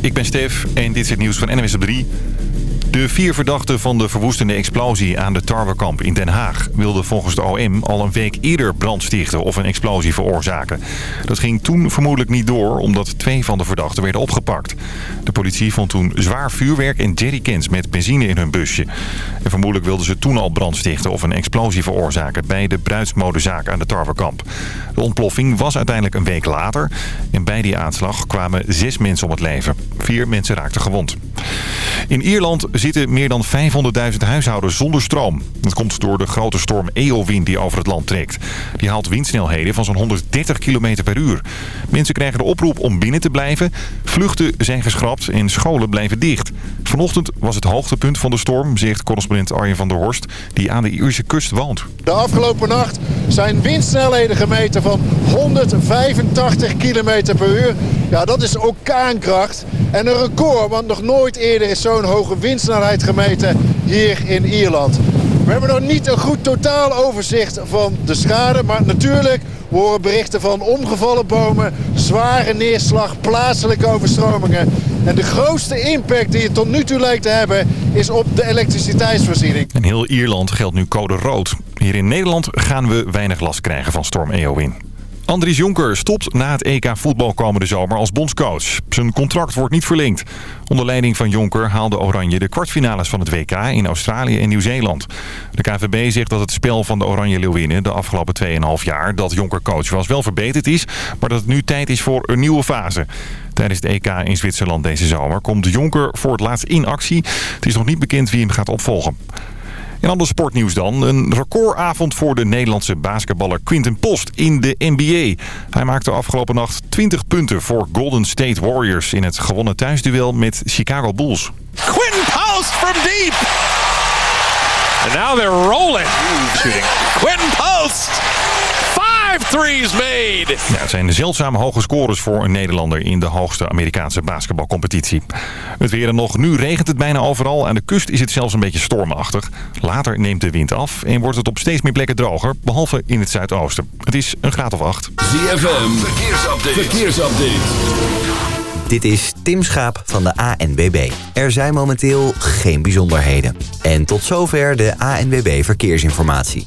Ik ben Stef en dit is het nieuws van NWS op 3. De vier verdachten van de verwoestende explosie aan de tarwekamp in Den Haag... wilden volgens de OM al een week eerder brand stichten of een explosie veroorzaken. Dat ging toen vermoedelijk niet door, omdat twee van de verdachten werden opgepakt. De politie vond toen zwaar vuurwerk en jerrycans met benzine in hun busje. En vermoedelijk wilden ze toen al brand stichten of een explosie veroorzaken... bij de bruidsmodezaak aan de tarwekamp. De ontploffing was uiteindelijk een week later. En bij die aanslag kwamen zes mensen om het leven. Vier mensen raakten gewond. In Ierland zitten meer dan 500.000 huishoudens zonder stroom. Dat komt door de grote storm Eowyn die over het land trekt. Die haalt windsnelheden van zo'n 130 km per uur. Mensen krijgen de oproep om binnen te blijven. Vluchten zijn geschrapt en scholen blijven dicht. Vanochtend was het hoogtepunt van de storm, zegt correspondent Arjen van der Horst... die aan de Ierse kust woont. De afgelopen nacht zijn windsnelheden gemeten van 185 km per uur. Ja, dat is orkaankracht. En een record, want nog nooit eerder is zo'n hoge windsnelheid gemeten hier in Ierland. We hebben nog niet een goed totaal overzicht van de schade. Maar natuurlijk horen berichten van omgevallen bomen, zware neerslag, plaatselijke overstromingen. En de grootste impact die het tot nu toe lijkt te hebben is op de elektriciteitsvoorziening. In heel Ierland geldt nu code rood. Hier in Nederland gaan we weinig last krijgen van storm Eowyn. Andries Jonker stopt na het EK voetbal komende zomer als bondscoach. Zijn contract wordt niet verlengd. Onder leiding van Jonker haalde Oranje de kwartfinales van het WK in Australië en Nieuw-Zeeland. De KVB zegt dat het spel van de Oranje Leeuwinnen de afgelopen 2,5 jaar dat Jonker coach was wel verbeterd is, maar dat het nu tijd is voor een nieuwe fase. Tijdens het EK in Zwitserland deze zomer komt Jonker voor het laatst in actie. Het is nog niet bekend wie hem gaat opvolgen. In ander sportnieuws dan. Een recordavond voor de Nederlandse basketballer Quinten Post in de NBA. Hij maakte afgelopen nacht 20 punten voor Golden State Warriors... in het gewonnen thuisduel met Chicago Bulls. Quinten Post from deep! And now they're rolling. Quinten Post! Five threes made! Ja, het zijn zeldzame hoge scores voor een Nederlander in de hoogste Amerikaanse basketbalcompetitie. Het weer en nog. Nu regent het bijna overal. Aan de kust is het zelfs een beetje stormachtig. Later neemt de wind af en wordt het op steeds meer plekken droger. Behalve in het zuidoosten. Het is een graad of acht. ZFM, verkeersupdate. verkeersupdate. Dit is Tim Schaap van de ANWB. Er zijn momenteel geen bijzonderheden. En tot zover de ANWB Verkeersinformatie.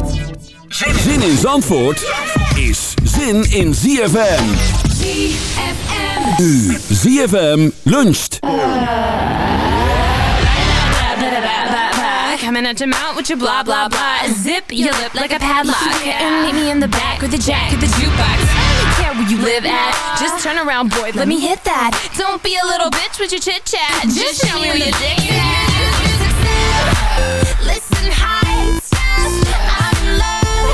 Zin in Zandvoort is zin in ZFM. ZFM. U, ZFM luncht. Coming at your mouth with your blah blah blah. Zip your lip like a padlock. And meet me in the back with the jack of the jukebox. Don't care where you live at. Just turn around, boy. Let me hit that. Don't be a little bitch with your chit chat. Just show me where your dick is. Listen high,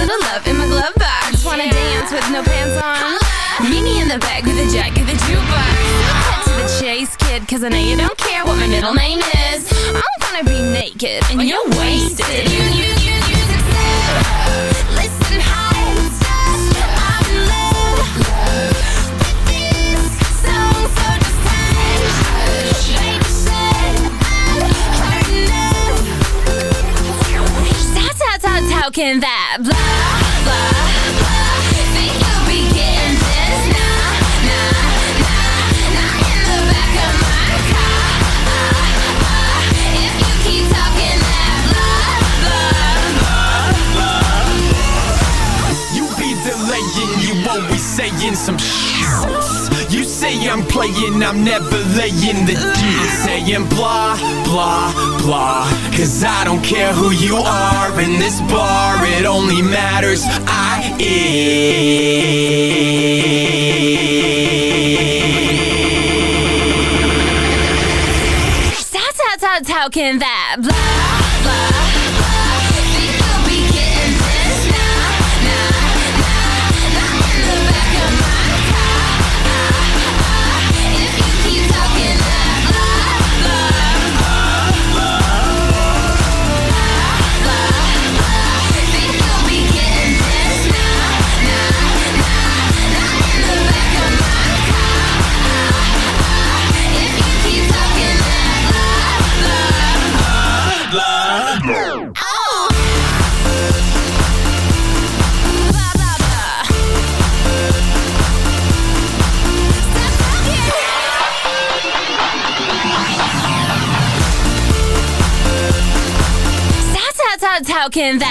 little love in my glove box Wanna dance with no pants on Meet me in the back with a jack of the jukebox Cut to the chase, kid Cause I know you don't care what my middle name is I'm gonna be naked and you're wasted You, you, you, you how, can that blah, blah, blah. Think you'll be getting this. Nah, nah, nah Not in the back of my car If you keep talking that blah, blah, blah You be delaying, you always saying some shit. Say I'm playing, I'm never laying the deal. Saying blah, blah, blah. Cause I don't care who you are in this bar, it only matters I am. Stop, stop, stop talking that blah, blah, How can that?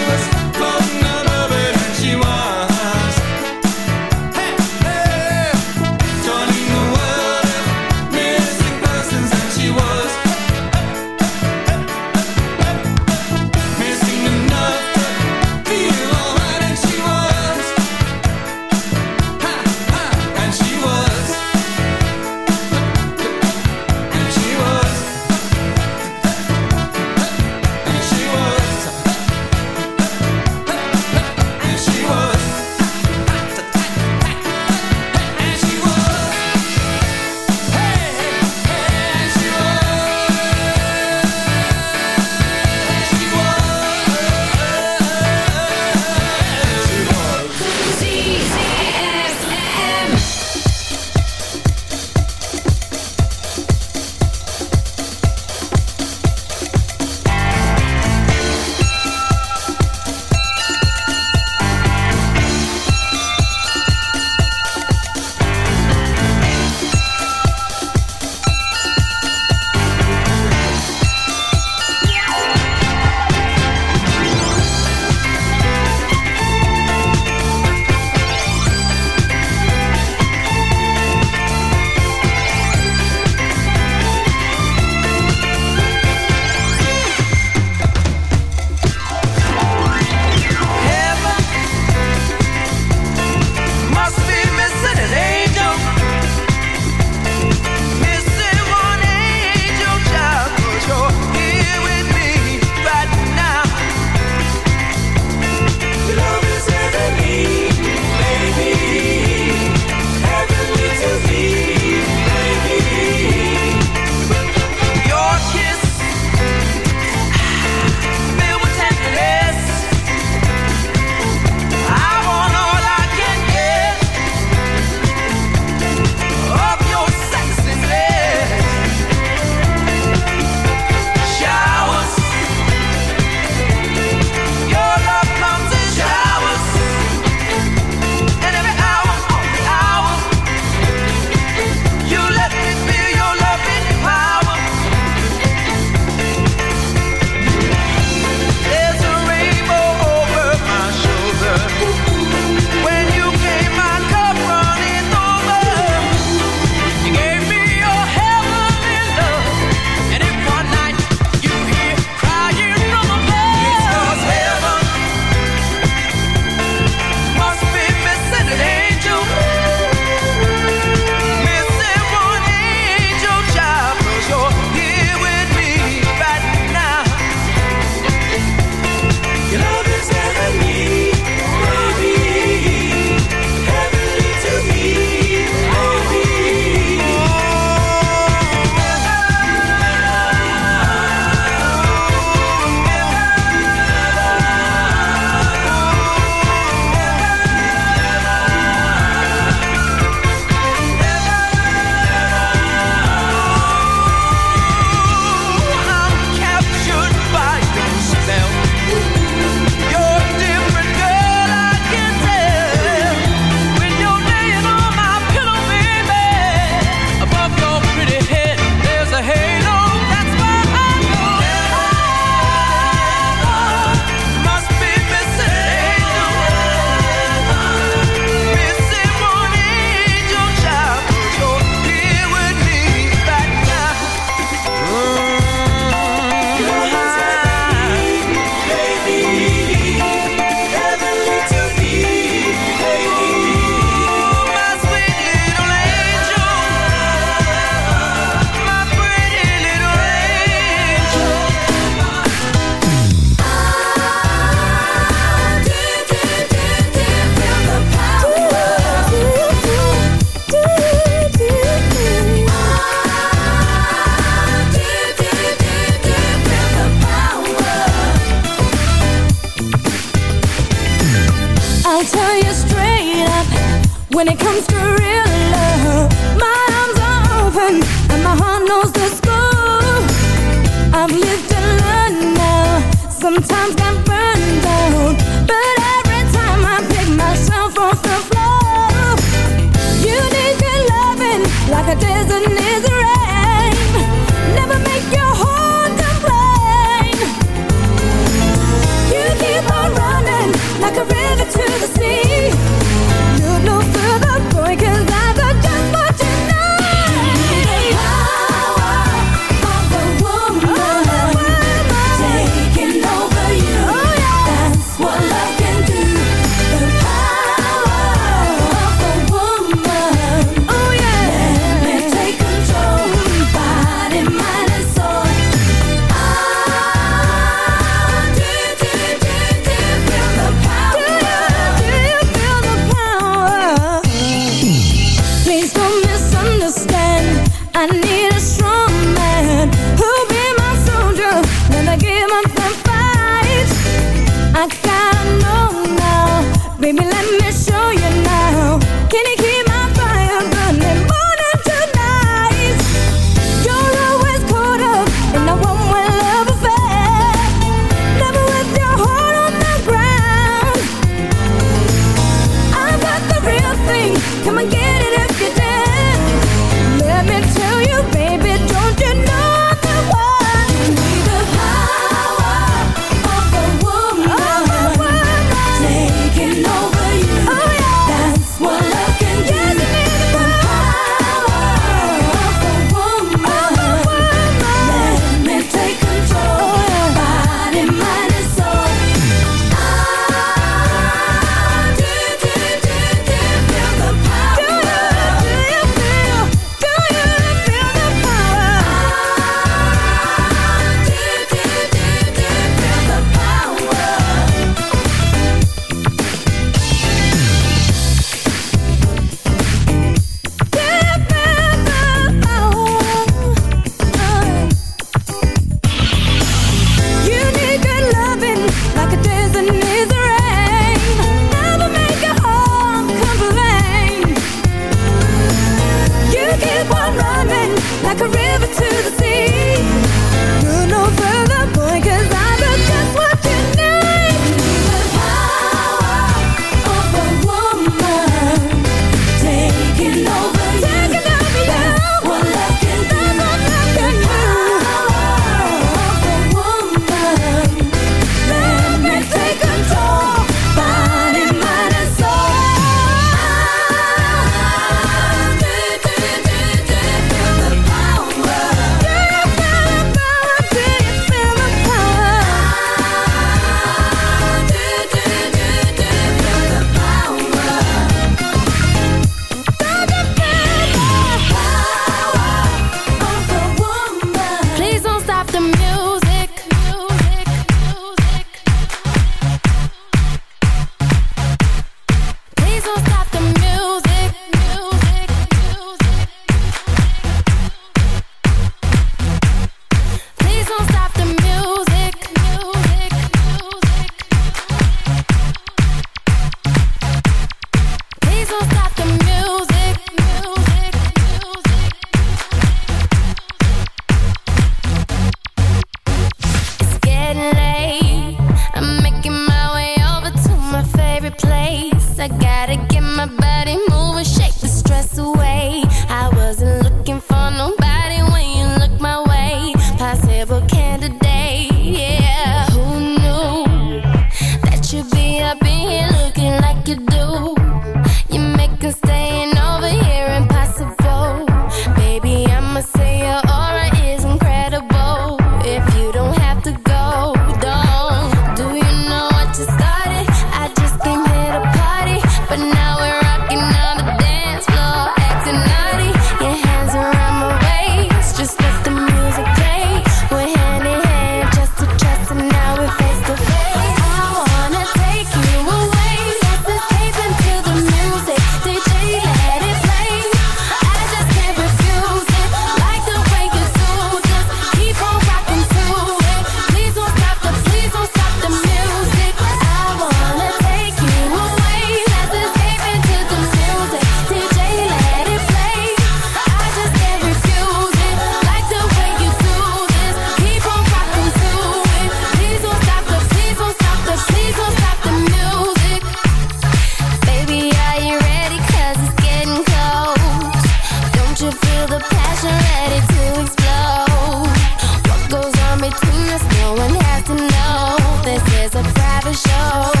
have a show.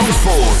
Zandvoort.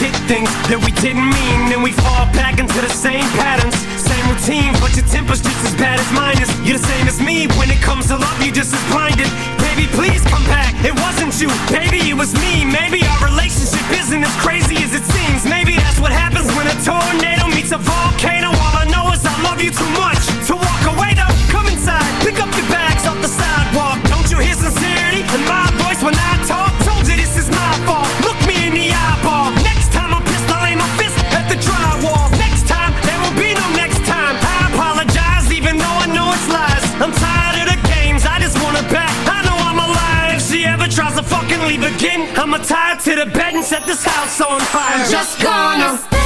did things that we didn't mean. Then we fall back into the same patterns Same routine, but your temper's just as bad as mine is. You're the same as me, when it comes to love You're just as blinded. Baby, please come back, it wasn't you. Baby, it was me, maybe our relationship isn't as crazy as it seems. Maybe that's what happens when a tornado meets a volcano. All I know is I love you too much to walk away. Though Come inside, pick up your bags off the sidewalk. Don't you hear sincerity in my voice when I I'ma tie it to the bed and set this house on fire. I'm just gonna.